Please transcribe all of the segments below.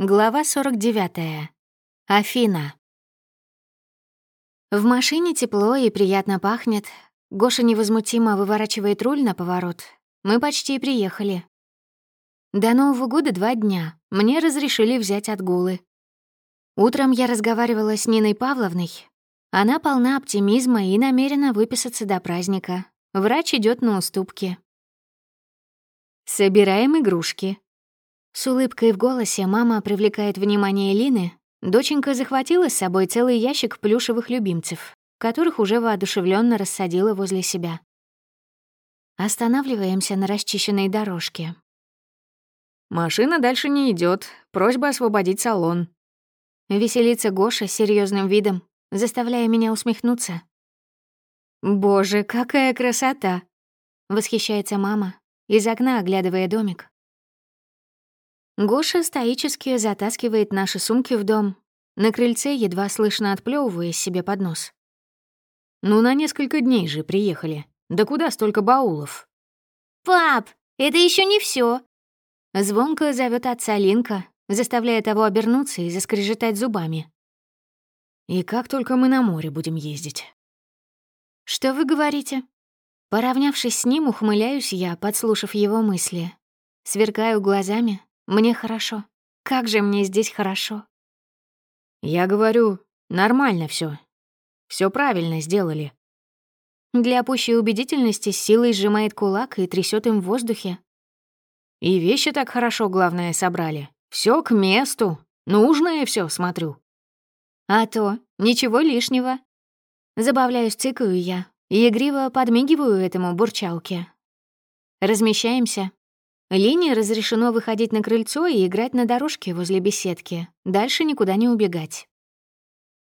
Глава 49. Афина. В машине тепло и приятно пахнет. Гоша невозмутимо выворачивает руль на поворот. Мы почти приехали. До Нового года два дня. Мне разрешили взять отгулы. Утром я разговаривала с Ниной Павловной. Она полна оптимизма и намерена выписаться до праздника. Врач идет на уступки. «Собираем игрушки», с улыбкой в голосе мама привлекает внимание Лины. Доченька захватила с собой целый ящик плюшевых любимцев, которых уже воодушевленно рассадила возле себя. Останавливаемся на расчищенной дорожке. «Машина дальше не идет. Просьба освободить салон». Веселится Гоша с серьезным видом, заставляя меня усмехнуться. «Боже, какая красота!» — восхищается мама, из окна оглядывая домик. Гоша стоически затаскивает наши сумки в дом. На крыльце едва слышно отплёвывая себе под нос. «Ну, на несколько дней же приехали. Да куда столько баулов?» «Пап, это еще не все. Звонко зовет отца Линка, заставляя того обернуться и заскрежетать зубами. «И как только мы на море будем ездить?» «Что вы говорите?» Поравнявшись с ним, ухмыляюсь я, подслушав его мысли. Сверкаю глазами, мне хорошо. Как же мне здесь хорошо. Я говорю, нормально все. Все правильно сделали. Для пущей убедительности силой сжимает кулак и трясет им в воздухе. И вещи так хорошо, главное, собрали. Все к месту. Нужное все, смотрю. А то, ничего лишнего. Забавляюсь, цикаю я и игриво подмигиваю этому бурчалке. Размещаемся, Лине разрешено выходить на крыльцо и играть на дорожке возле беседки. Дальше никуда не убегать.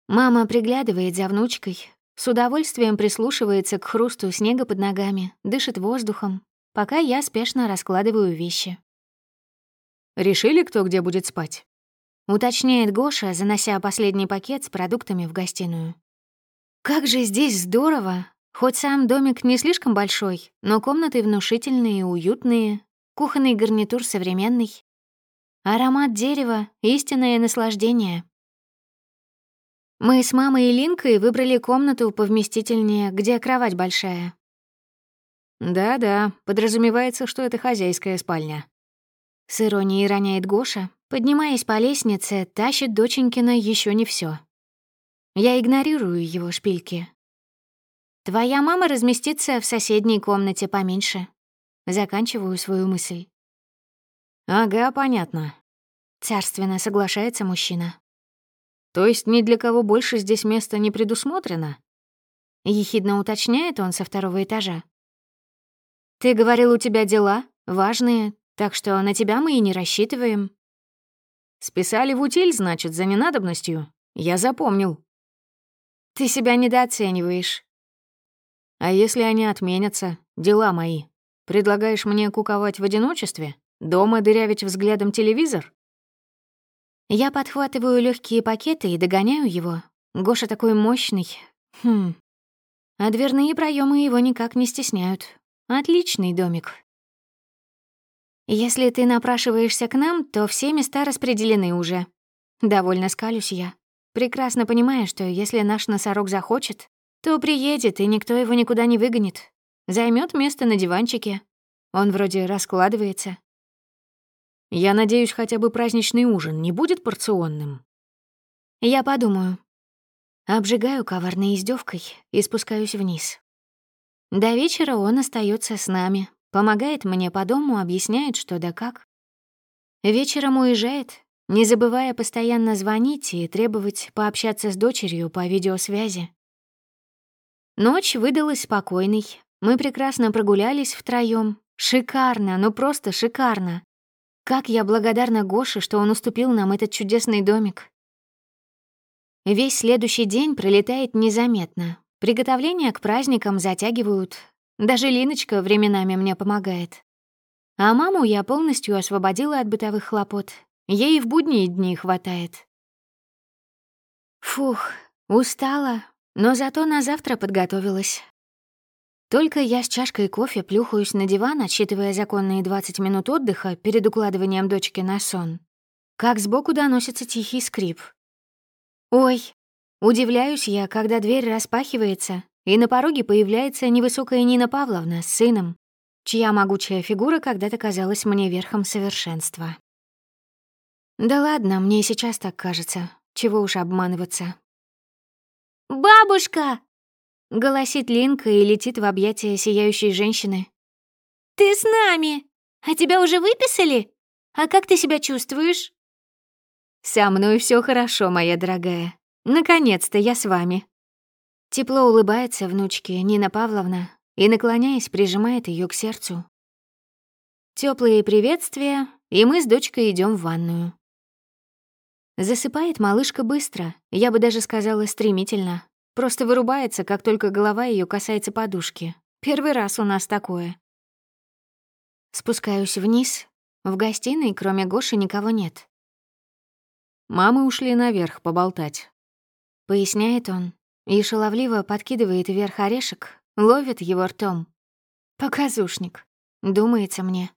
Мама приглядывает за внучкой, с удовольствием прислушивается к хрусту снега под ногами, дышит воздухом, пока я спешно раскладываю вещи. «Решили, кто где будет спать?» — уточняет Гоша, занося последний пакет с продуктами в гостиную. «Как же здесь здорово! Хоть сам домик не слишком большой, но комнаты внушительные и уютные, Кухонный гарнитур современный. Аромат дерева — истинное наслаждение. Мы с мамой и Линкой выбрали комнату повместительнее, где кровать большая. Да-да, подразумевается, что это хозяйская спальня. С иронией роняет Гоша, поднимаясь по лестнице, тащит доченькина еще не все. Я игнорирую его шпильки. Твоя мама разместится в соседней комнате поменьше, Заканчиваю свою мысль. «Ага, понятно». Царственно соглашается мужчина. «То есть ни для кого больше здесь места не предусмотрено?» Ехидно уточняет он со второго этажа. «Ты говорил, у тебя дела важные, так что на тебя мы и не рассчитываем». «Списали в утиль, значит, за ненадобностью? Я запомнил». «Ты себя недооцениваешь». «А если они отменятся? Дела мои». Предлагаешь мне куковать в одиночестве? Дома дырявить взглядом телевизор? Я подхватываю легкие пакеты и догоняю его. Гоша такой мощный. Хм. А дверные проемы его никак не стесняют. Отличный домик. Если ты напрашиваешься к нам, то все места распределены уже. Довольно скалюсь я. Прекрасно понимая, что если наш носорог захочет, то приедет, и никто его никуда не выгонит. Займет место на диванчике. Он вроде раскладывается. Я надеюсь, хотя бы праздничный ужин не будет порционным. Я подумаю. Обжигаю коварной издевкой и спускаюсь вниз. До вечера он остается с нами, помогает мне по дому, объясняет, что да как. Вечером уезжает, не забывая постоянно звонить и требовать пообщаться с дочерью по видеосвязи. Ночь выдалась спокойной, мы прекрасно прогулялись втроём. Шикарно, ну просто шикарно. Как я благодарна Гоше, что он уступил нам этот чудесный домик. Весь следующий день пролетает незаметно. Приготовления к праздникам затягивают. Даже Линочка временами мне помогает. А маму я полностью освободила от бытовых хлопот. Ей в будние дни хватает. Фух, устала, но зато на завтра подготовилась. Только я с чашкой кофе плюхаюсь на диван, отсчитывая законные 20 минут отдыха перед укладыванием дочки на сон. как сбоку доносится тихий скрип. «Ой!» Удивляюсь я, когда дверь распахивается, и на пороге появляется невысокая Нина Павловна с сыном, чья могучая фигура когда-то казалась мне верхом совершенства. Да ладно, мне сейчас так кажется. Чего уж обманываться. «Бабушка!» — голосит Линка и летит в объятия сияющей женщины. «Ты с нами! А тебя уже выписали? А как ты себя чувствуешь?» «Со мной все хорошо, моя дорогая. Наконец-то я с вами». Тепло улыбается внучке Нина Павловна и, наклоняясь, прижимает ее к сердцу. Теплые приветствия, и мы с дочкой идем в ванную. Засыпает малышка быстро, я бы даже сказала стремительно. Просто вырубается, как только голова ее касается подушки. Первый раз у нас такое. Спускаюсь вниз. В гостиной, кроме Гоши, никого нет. Мамы ушли наверх поболтать. Поясняет он и шаловливо подкидывает вверх орешек, ловит его ртом. Показушник, думается мне.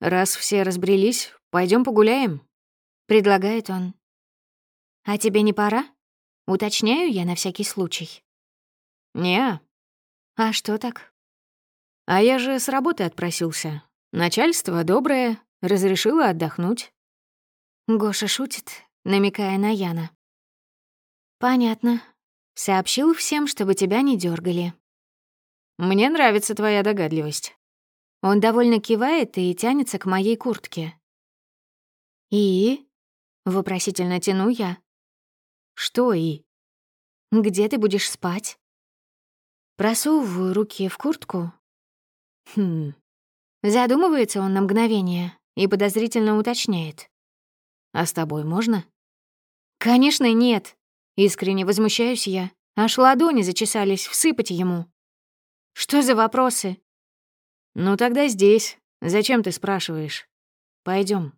Раз все разбрелись, пойдем погуляем, предлагает он. А тебе не пора? Уточняю я на всякий случай. Не. А что так? А я же с работы отпросился. Начальство доброе, разрешило отдохнуть. Гоша шутит, намекая на Яна. «Понятно. Сообщил всем, чтобы тебя не дергали. Мне нравится твоя догадливость». Он довольно кивает и тянется к моей куртке. «И?» — вопросительно тяну я. «Что «и?» «Где ты будешь спать?» Просовываю руки в куртку. Хм. Задумывается он на мгновение и подозрительно уточняет. «А с тобой можно?» «Конечно, нет!» Искренне возмущаюсь я. Аж ладони зачесались всыпать ему. «Что за вопросы?» «Ну тогда здесь. Зачем ты спрашиваешь? Пойдем.